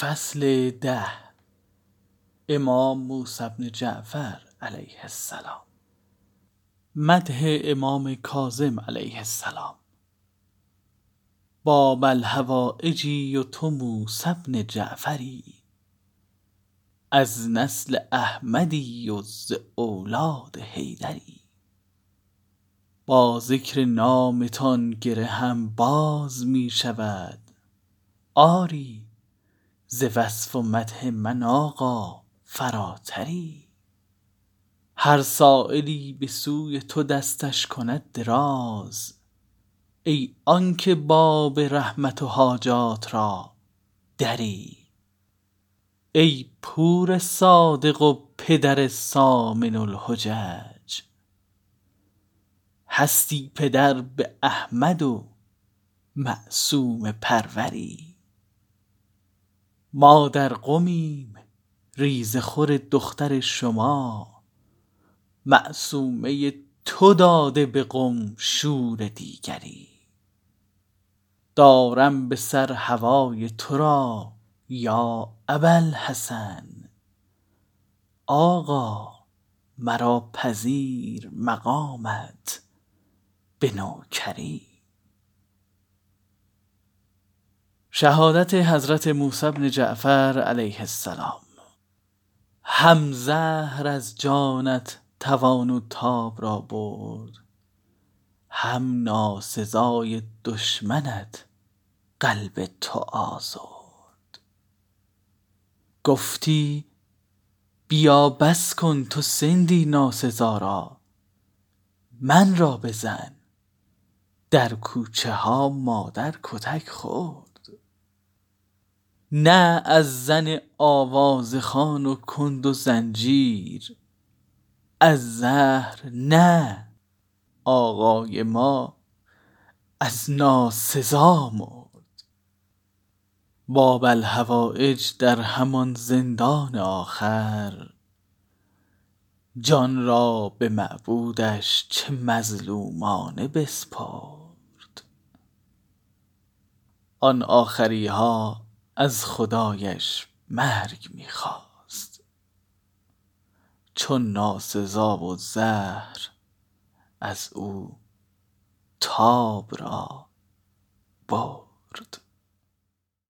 فصل ده. امام موسی بن جعفر علیه السلام. مدح امام کاظم علیه السلام. باب الحوایجی و تو موسی بن جعفری. از نسل احمدی و ز اولاد حیدری. با ذکر نامتان گرهم باز می شود. آری ز وصف و مدح من آقا فراتری. هر سایلی به سوی تو دستش کند دراز. ای آنک باب رحمت و حاجات را دری. ای پور صادق و پدر ثامن الحجج. هستی پدر به احمد و معصومه پروری. ما در قمیم ریزه خور دختر شما. معصومه تو داده به قم شور دیگری. دارم به سر هوای تو را یا ابوالحسن آقا مرا پذیر مقامت به نوکری. شهادت حضرت موسی بن جعفر علیه السلام. هم زهر از جانت توان و تاب را برد هم ناسزای دشمنت قلب تو آزرد. گفتی بیا بس کن تو سندی ناسزا را من را بزن در کوچه ها مادر کتک خورد. نه از زن آوازه خوان و کند و زنجیر از زهر نه آقای ما از ناسزا مرد. باب الحوایج در همان زندان آخر جان را به معبودش چه مظلومانه بسپرد. آن آخری ها از خدایش مرگ می خواست چون ناسزا و زهر از او تاب را برد.